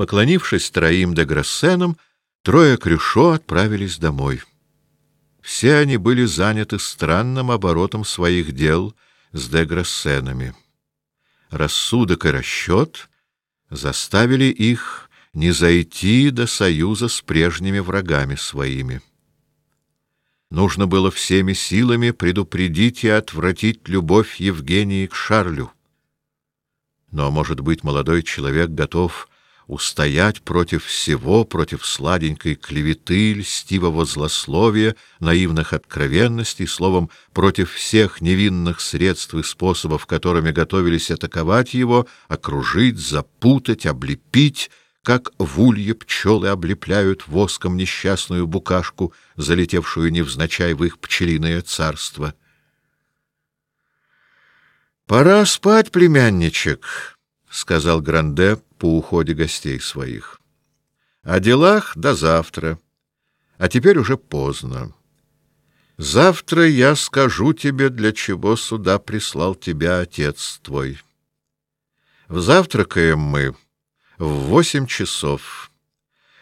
Поклонившись троим де Грассенам, трое Крюшо отправились домой. Все они были заняты странным оборотом своих дел с де Грассенами. Рассудок и расчет заставили их не зайти до союза с прежними врагами своими. Нужно было всеми силами предупредить и отвратить любовь Евгении к Шарлю. Но, может быть, молодой человек готов устоять против всего, против сладенькой клеветы, льстивого злословия, наивных откровенностей, словом, против всех невинных средств и способов, которыми готовились атаковать его, окружить, запутать, облепить, как в улье пчелы облепляют воском несчастную букашку, залетевшую невзначай в их пчелиное царство. «Пора спать, племянничек», — сказал Гранде по уходе гостей своих. — О делах до завтра. А теперь уже поздно. Завтра я скажу тебе, для чего сюда прислал тебя отец твой. Завтракаем мы в восемь часов.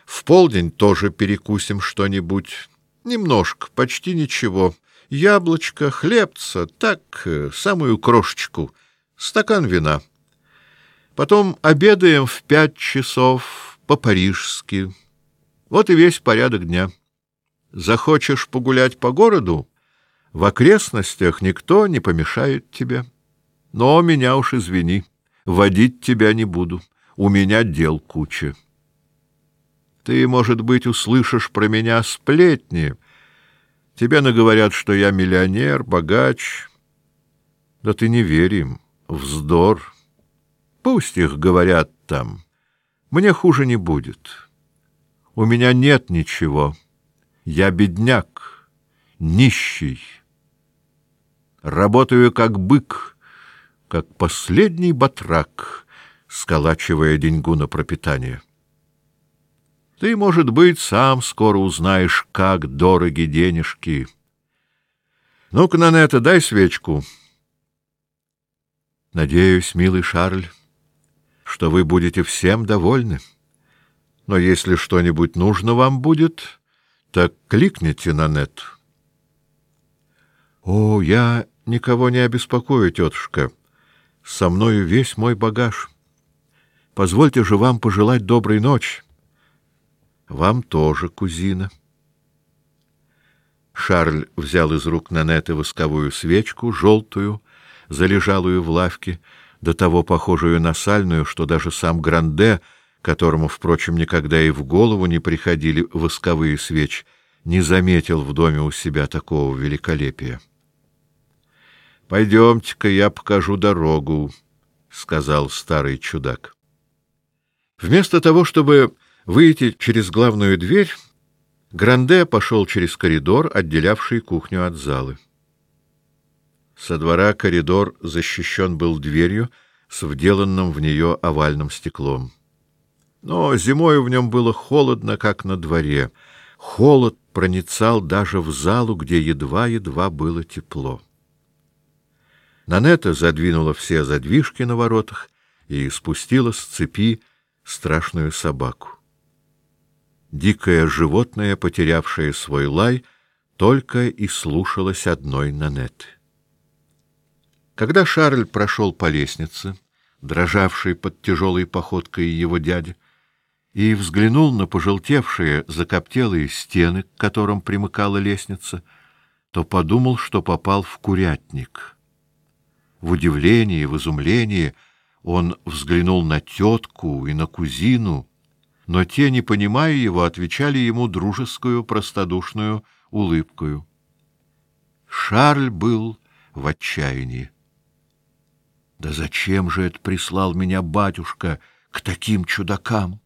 В полдень тоже перекусим что-нибудь. Немножко, почти ничего. Яблочко, хлебца, так, э, самую крошечку, стакан вина — Потом обедаем в пять часов по-парижски. Вот и весь порядок дня. Захочешь погулять по городу, в окрестностях никто не помешает тебе. Но меня уж извини, водить тебя не буду. У меня дел куча. Ты, может быть, услышишь про меня сплетни. Тебе наговорят, что я миллионер, богач. Да ты не верь им. Вздор. Пусть их говорят там. Мне хуже не будет. У меня нет ничего. Я бедняк, нищий. Работаю как бык, как последний батрак, сколачивая деньгу на пропитание. Ты, может быть, сам скоро узнаешь, как дороги денежки. Ну-ка, Нанетта, дай свечку. Надеюсь, милый Шарль, что вы будете всем довольны. Но если что-нибудь нужно вам будет, так кликните на нет. О, я никого не обеспокою, тетушка. Со мною весь мой багаж. Позвольте же вам пожелать доброй ночи. Вам тоже, кузина. Шарль взял из рук Нанеты восковую свечку, желтую, залежалую в лавке, до того похожую на сальную, что даже сам Гранде, которому, впрочем, никогда и в голову не приходили восковые свечи, не заметил в доме у себя такого великолепия. Пойдемте-ка, я покажу дорогу, сказал старый чудак. Вместо того, чтобы выйти через главную дверь, Гранде пошел через коридор, отделявший кухню от залы. Со двора коридор защищен был дверью с вделанным в нее овальным стеклом. Но зимой в нем было холодно, как на дворе. Холод проницал даже в залу, где едва-едва было тепло. Нанета задвинула все задвижки на воротах и спустила с цепи страшную собаку. Дикое животное, потерявшее свой лай, только и слушалось одной Нанеты. Когда Шарль прошел по лестнице, дрожавшей под тяжелой походкой его дяди, и взглянул на пожелтевшие, закоптелые стены, к которым примыкала лестница, то подумал, что попал в курятник. В удивлении, в изумлении он взглянул на тетку и на кузину, но те, не понимая его, отвечали ему дружескую, простодушную улыбкою. Шарль был в отчаянии. Да зачем же это прислал меня батюшка к таким чудакам?